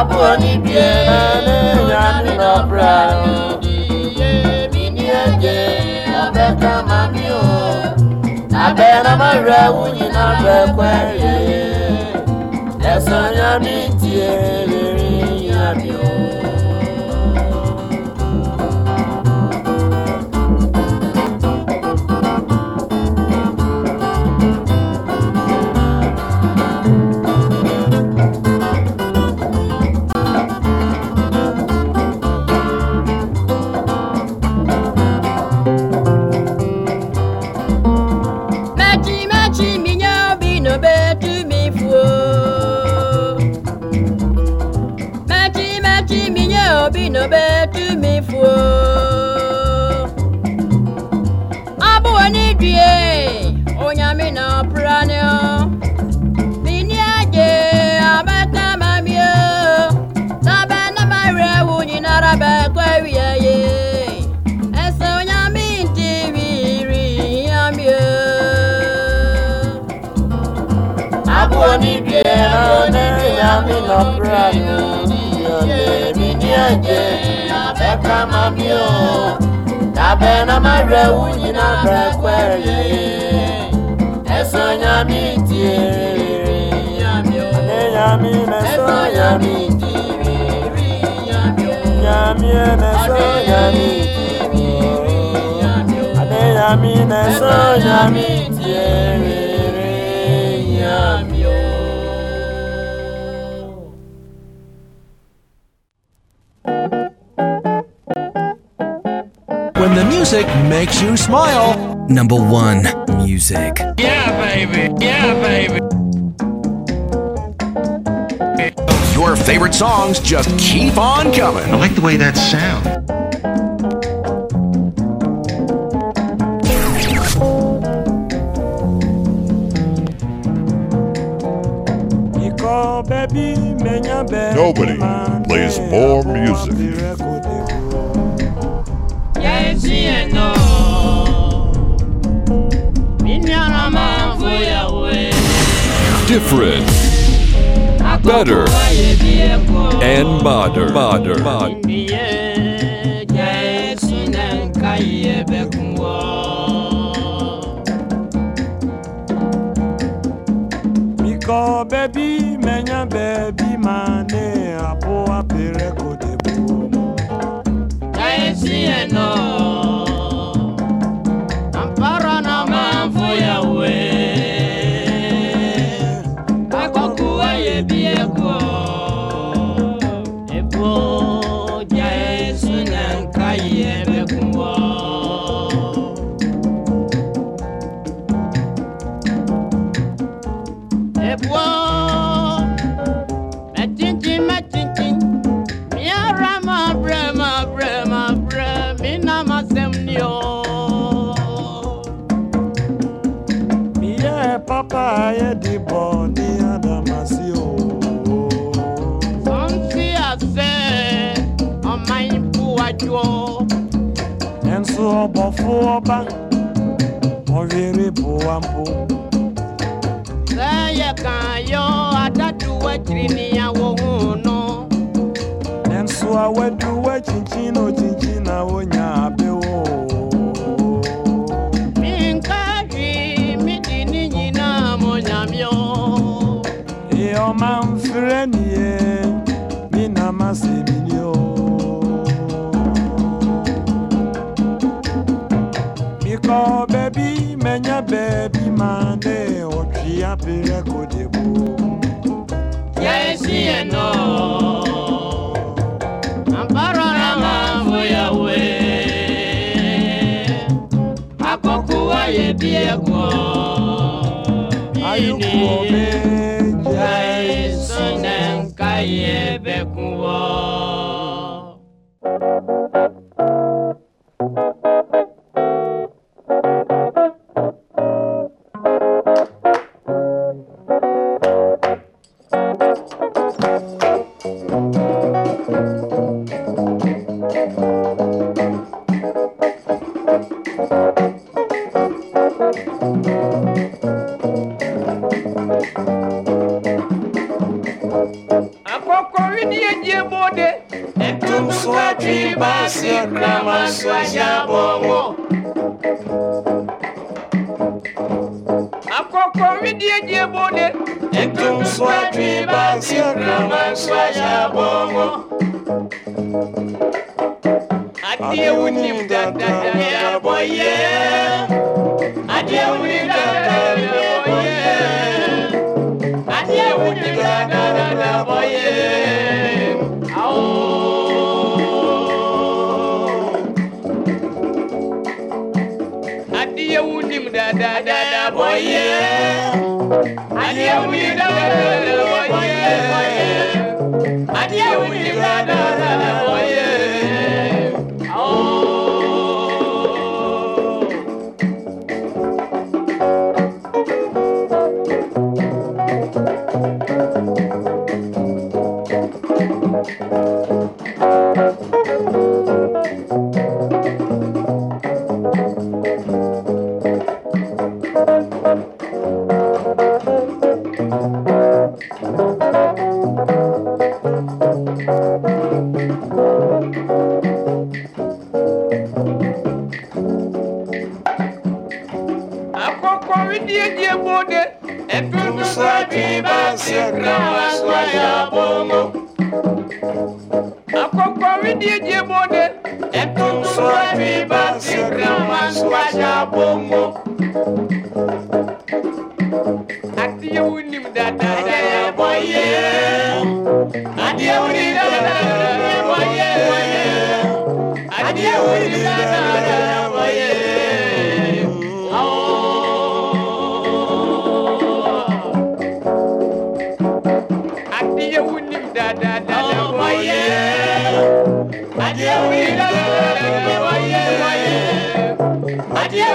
abụọ n'ibie na-enye anyị n'ọbụla mini eje abeka mami o abe na mara wunye na abụ ekwere esonye mi tie riri ya mi o onídìí onídìí àmì lọ́kùnrin àmì ìyọ̀lẹ̀ mi ní ẹ̀jẹ̀ lábẹ́ ká má mi ò lábẹ́ náà má rẹ̀ wú yìí náà rẹ̀ pẹ́ rẹ̀ ẹ̀sán yá mi ti rèrè yá mi ẹ̀sán yá mi ti rèrè yá mi ẹ̀sán yá mi ti rèrè yá mi ẹ̀sán yá mi ti rèrè. music makes you smile. Number one, music. Yeah, baby. Yeah, baby. Your favorite songs just keep on coming. I like the way that sounds. Nobody plays more music different, better, and modern. modern. fira kò dìbò. yẹ ẹ sí ẹ náà. ayé bí ẹ̀kọ́. Ayé kú ọ̀bẹ jẹ́. na masanya bongo akoko widie die bone etum swatwi bansi na masanya bongo adie wunim dada ya boye adie wunim dada ya boye adie wunim dada ya boye wọ̀nyẹ́ adéwì dáadáa wọ̀nyẹ́ adéwì dáadáa.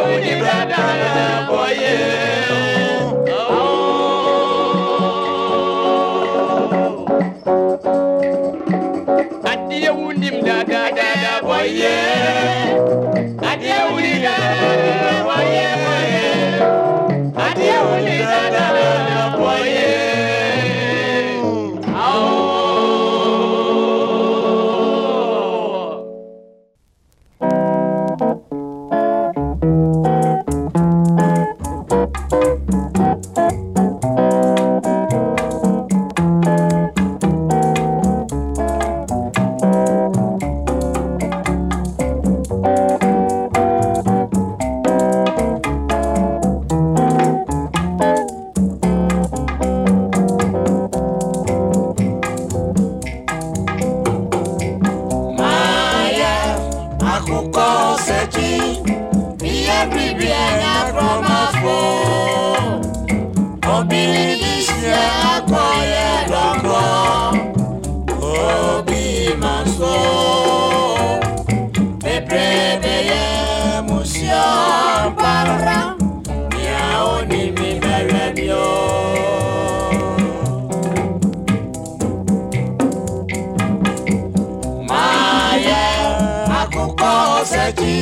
Uni brada na boye. obi dịsị akpọ ya dọkpọ obi ma so ya musi ọbara ya oni mi mere mi o. Akụkọ ọsọ ji,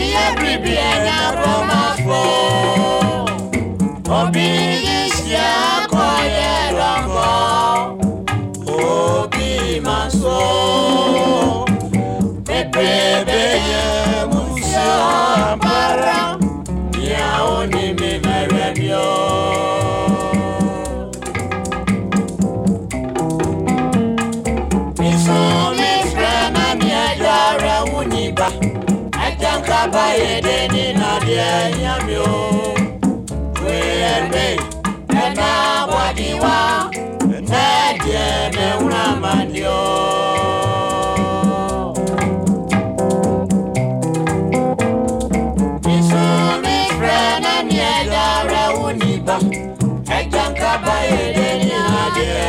ihe bibi anya baba ye na de nyami o we me e na wadi wa na de me una mani o iso mi frena uniba Ejanka janka ba na de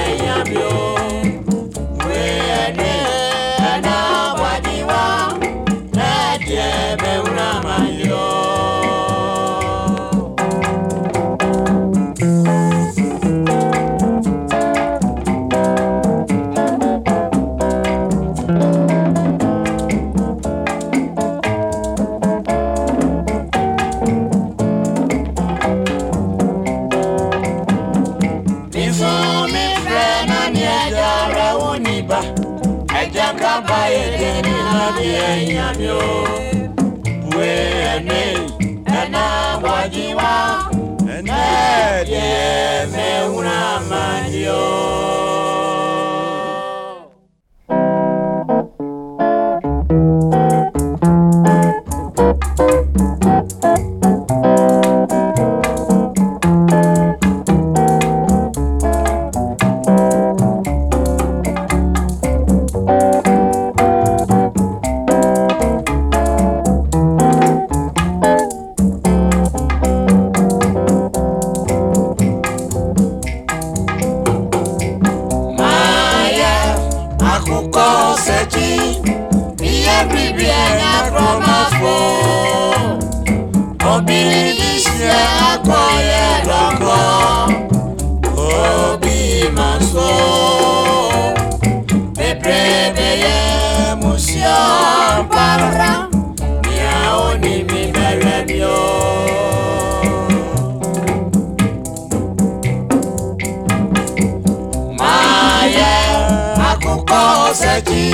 seki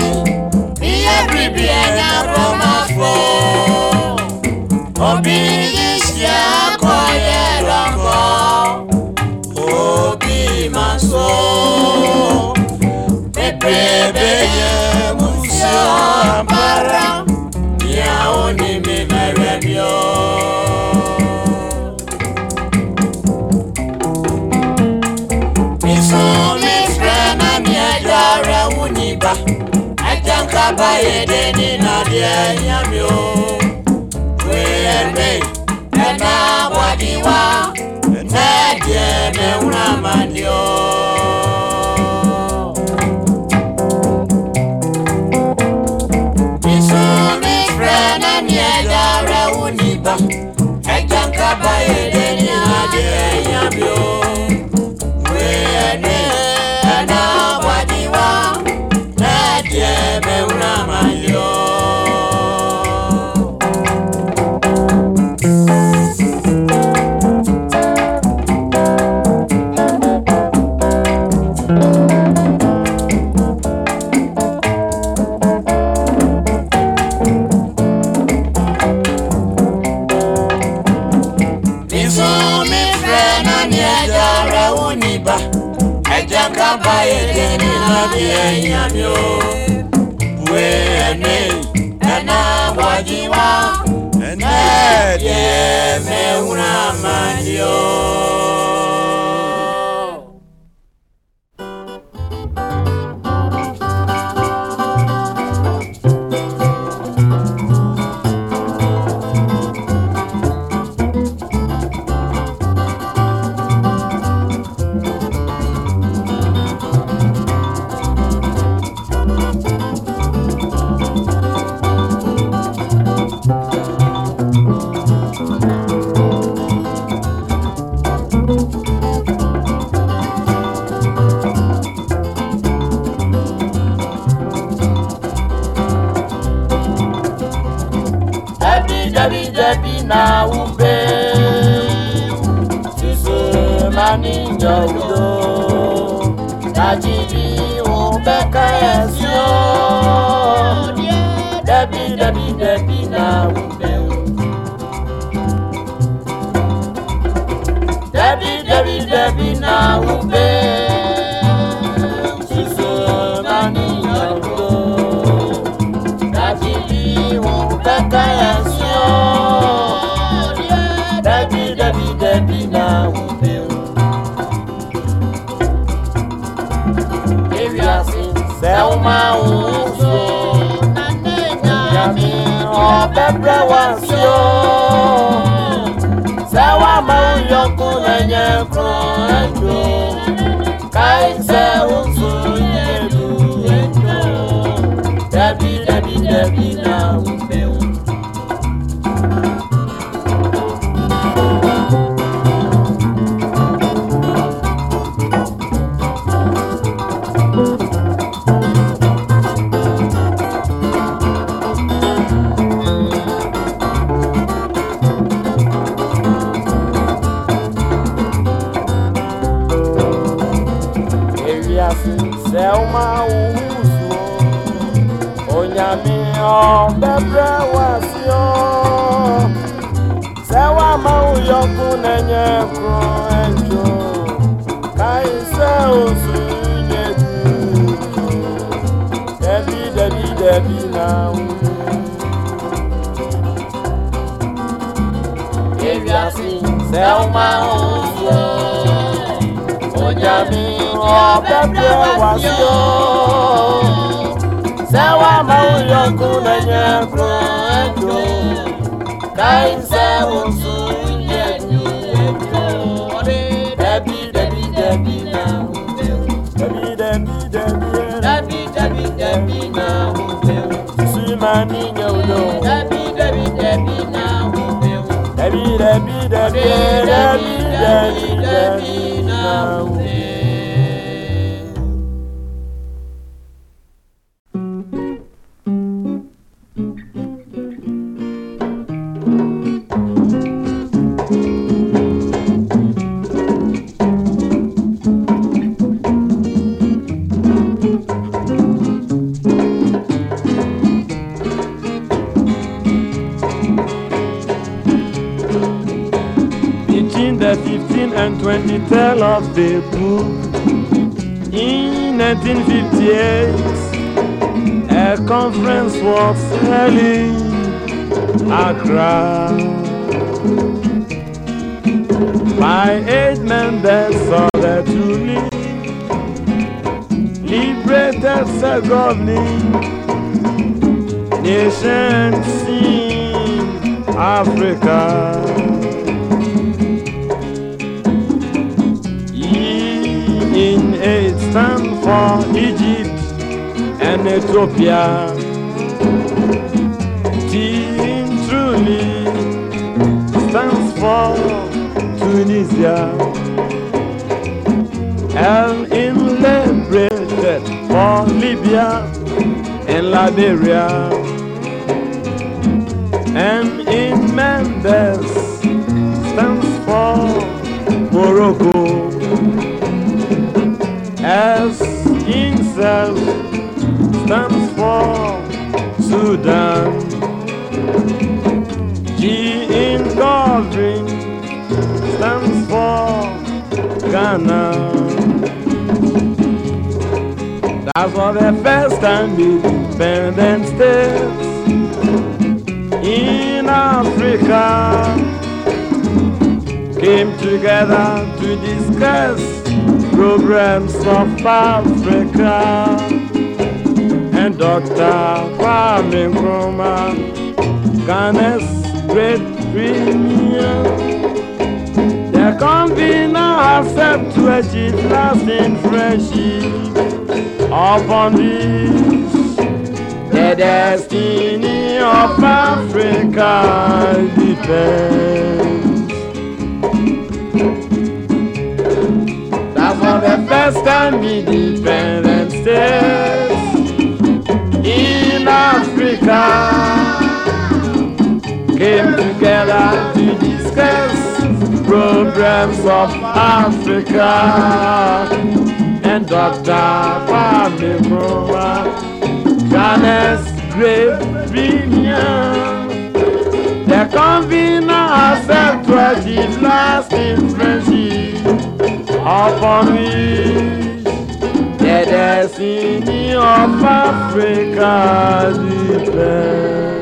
Biye bibiye na poma fo Obìnrin yìí ṣe akọ̀yẹ lọ́kọ̀ Òbí máa so Pépébé yẹ mú sí ọ̀bára Ìyàwó ni mi mẹ́rẹ̀ mi nka ẹjẹ nka bayede nínú adìẹ ẹyàn mi o wíyẹ mi ẹnà wàdíwá ẹnà ẹdìẹ mẹwúrà màdìẹ o. ba, ń kábàáyé ọ̀bẹ̀brẹ̀ wá sí o. Sẹ́wà máa ń yọkú lẹ́yìn ẹ̀kọ́ ẹ̀dùn. Káìsẹ̀ ń sùn yẹ̀dùn ẹ̀dùn. Dẹ̀bi dẹ̀bi dẹ̀bi dẹ̀bi. viazi Selma onzo Onyami opepe wasio Sewa mauyo kuna nyefro endo Kain se onzo nyenyu endo Debi debi debi na Debi debi debi Debi debi debi na mami nyaudo Debi re mi re mi re mi re mi re mi náà. 15 and 20 tell of the book. In 1958, a conference was held in Accra by eight members of the truly liberated self-governing nation in Africa. in it stand for Egypt and Ethiopia. Team truly stands for Tunisia. L in liberated for Libya and Liberia. M in Mendes stands Sudan stands for Sudan. G in Godwin stands for Ghana. That's for the first time independent states in Africa came together to discuss programs of Africa and Dr. Kwame Nkrumah, Ghana's great premier. The convener accept to achieve lasting friendship upon this, the destiny of Africa depends. understand me defend themselves in Africa came together to discuss problems of Africa and Dr. Kwame Nkrumah, Janice great Premium. They convene ourselves to achieve lasting friendship. ọkùnrin dẹ̀dẹ̀ sí ní of Africa depends.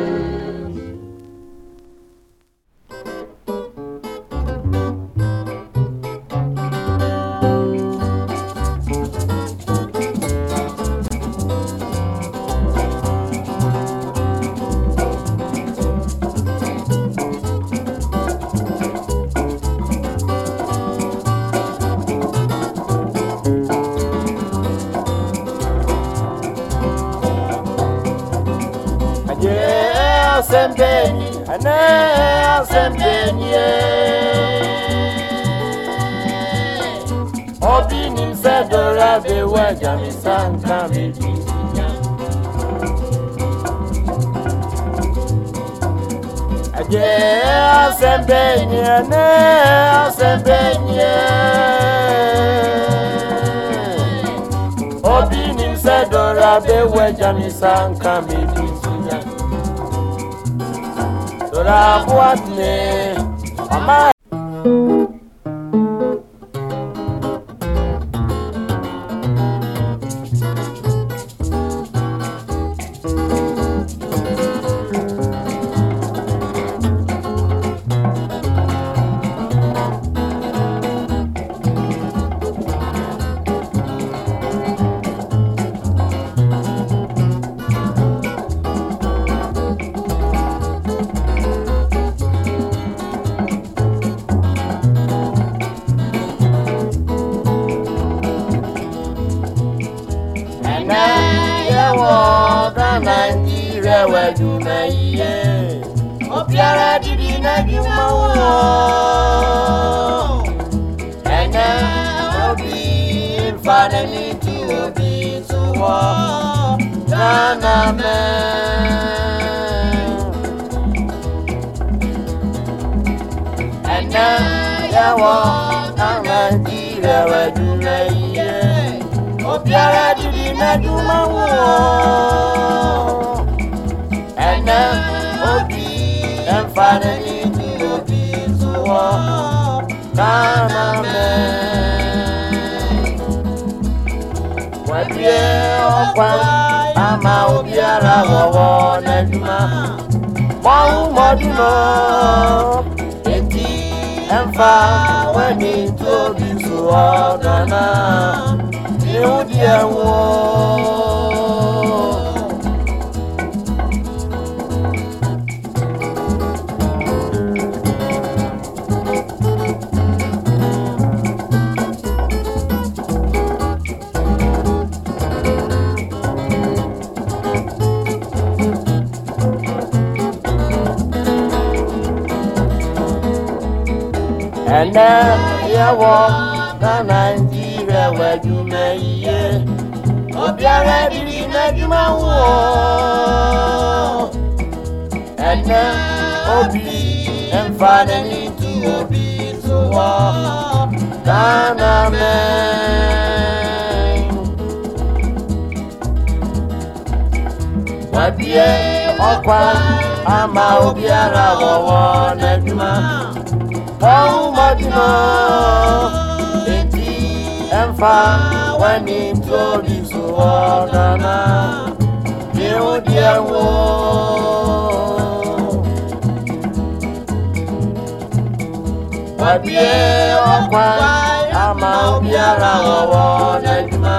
asembeni ane asembeni eh. obi nimse dora bewa jamisa nkari aje asembeni ane asembeni eh. obi nimse dora bewa san nkari na voix Mama ọwọ́ táwọn àti ìrẹ̀wẹ̀ dùn lẹ́yìn ẹ̀. òbí ara dìdì mẹ́dùn máa wù ọ́. ẹ̀nẹ́ òbí ẹ̀ǹfààní ní ti òbí ìṣòwò kánà mẹ́. wẹ́bíẹ́ ọ̀pá àmà òbí ara wọ̀wọ́ nẹ́dùn máa. wọ́n ń mọ́dún náà fa wani tobi so ọgana ihu di ẹwọn. Nana yẹwọ na Nàìjíríà wẹ̀dùmẹ̀ yíyé. Obiara dìrì n'edwuma wò. Ẹnẹ obi ẹnfa n'ani tu obi tu wọ. Ghana mẹ́rin. Wàbíyé ọkwa ama obiara wọ̀wọ̀ n'edwuma. Now Madina, Eti, Emfa, when it glories, Wanana, Dear, dear, Wabie ọkwa ama obiara ọwọ n'edwuma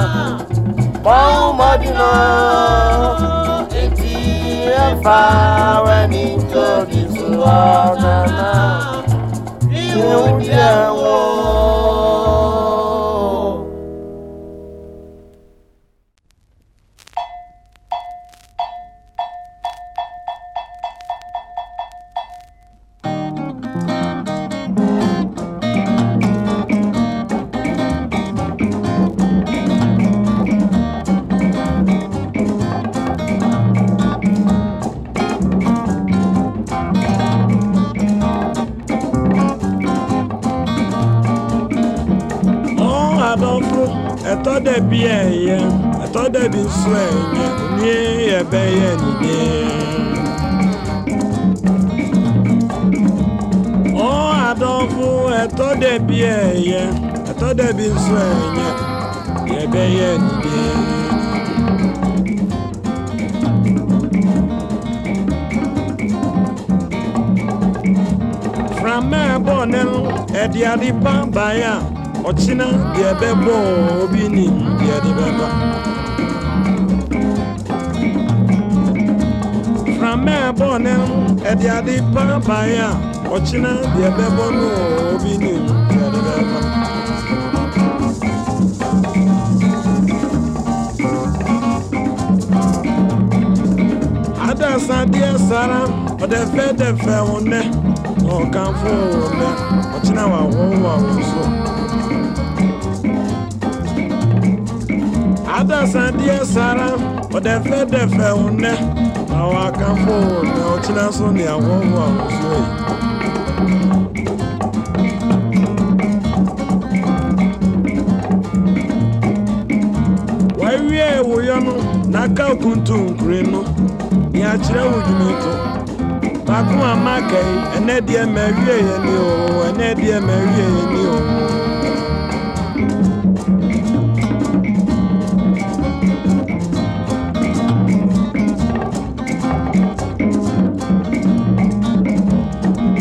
kpọọ mmadụ nọ eti ẹfa wẹni ntobi zụọ nana. 听见我。ɛtɔ dɛ bi ɛyɛ ɛtɔ dɛ bi nso ɛnyɛ nie yɛ bɛyɛ nini. ɔ adɔfo ɛtɔ dɛ bi ɛyɛ ɛtɔ dɛ bi nso ɛnyɛ yɛ bɛyɛ nini. adi ba ba ọchịna dị ebe bụ obi ni ga-edebe ba frambe bọọlụ ẹdị adị bàbá ya ọchịna dị ebe bụ obi ni ga-edebe ba adasa dị sara ọdẹfẹdẹfẹ ọnẹ ọkanfọ ọnẹ ọchịna wà wọwọ ọzọ. adasadie sara ọdẹfẹdẹfẹ ọnẹ àwọn akáfọ ọnẹ ọtínásọ ní àwọn ọmọ àwùjọ yìí. wàwíẹ ìwòyọ nù n'aka òkùntù nkùrẹ nù ní akyerẹ wòdìmẹtọ mako àmàkà yìí ẹnẹ ma mẹwíẹ yẹn ni o ẹnẹ ma mẹwíẹ yẹn ni o.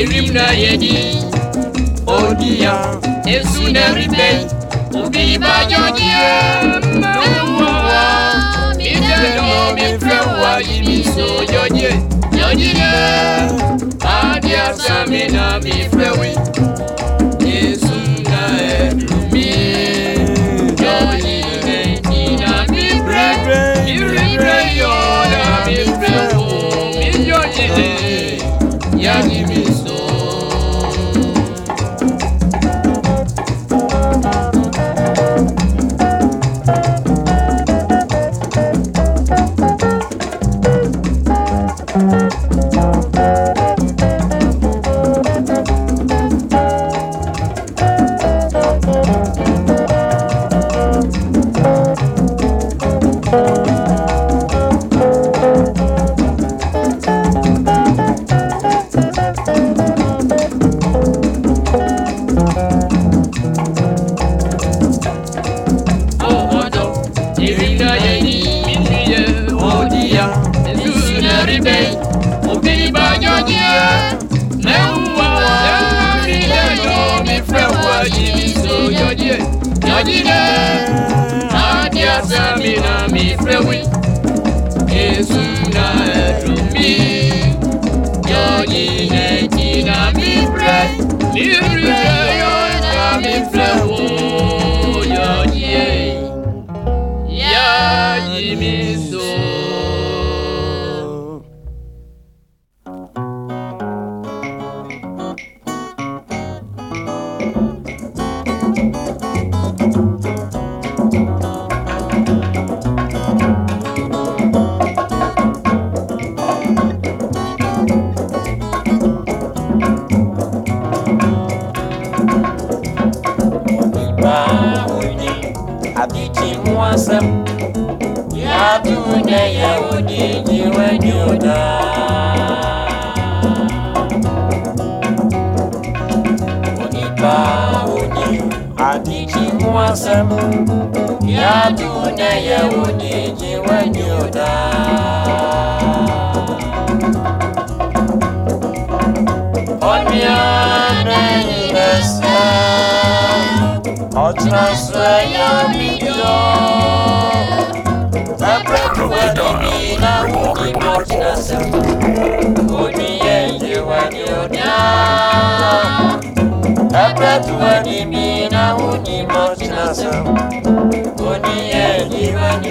erim na yedi odia esu na ribe obi ba joji mwa mi de no mi fe wa yi mi so joji joji adia samina mi fe sẹ́kù ó ní ẹ̀yẹ wa ni ó dá. Abúlátù wa ni mi náà ó ní mọ́tínà sẹ́kù ó ní ẹ̀yẹ wa ni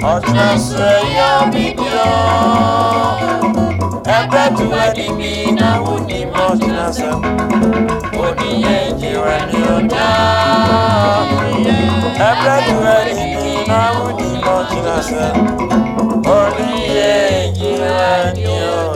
Choć na swoja bidio Ebe tu adimi na uni można za Uni jedzie wani oda Ebe tu adimi na uni można za Uni jedzie wani oda